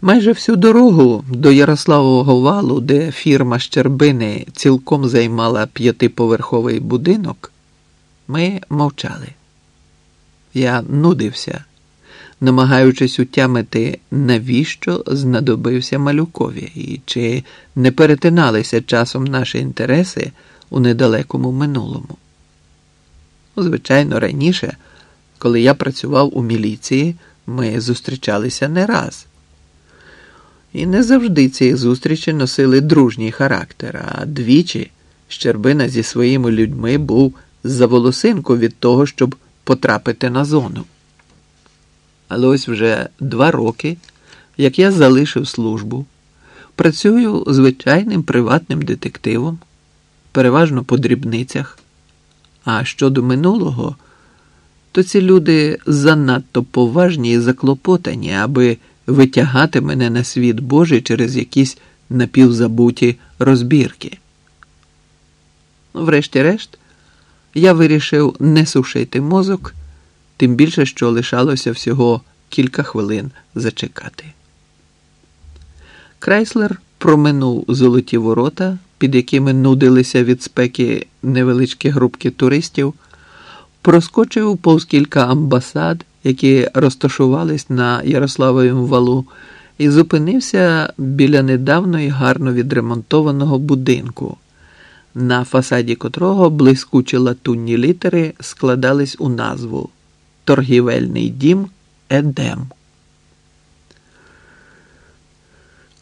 Майже всю дорогу до Ярославового валу, де фірма Щербини цілком займала п'ятиповерховий будинок, ми мовчали. Я нудився, намагаючись утямити, навіщо знадобився малюкові, і чи не перетиналися часом наші інтереси у недалекому минулому. Звичайно, раніше, коли я працював у міліції, ми зустрічалися не раз. І не завжди ці зустрічі носили дружній характер, а двічі Щербина зі своїми людьми був за волосинку від того, щоб потрапити на зону. Але ось вже два роки, як я залишив службу, працюю звичайним приватним детективом, переважно по дрібницях. А щодо минулого, то ці люди занадто поважні і заклопотані, аби витягати мене на світ Божий через якісь напівзабуті розбірки. Врешті-решт, я вирішив не сушити мозок, тим більше, що лишалося всього кілька хвилин зачекати. Крайслер проминув золоті ворота, під якими нудилися від спеки невеличкі групки туристів, проскочив повз кілька амбасад, які розташувались на Ярославовім валу, і зупинився біля недавно і гарно відремонтованого будинку, на фасаді котрого блискучі латунні літери складались у назву Торгівельний дім Едем.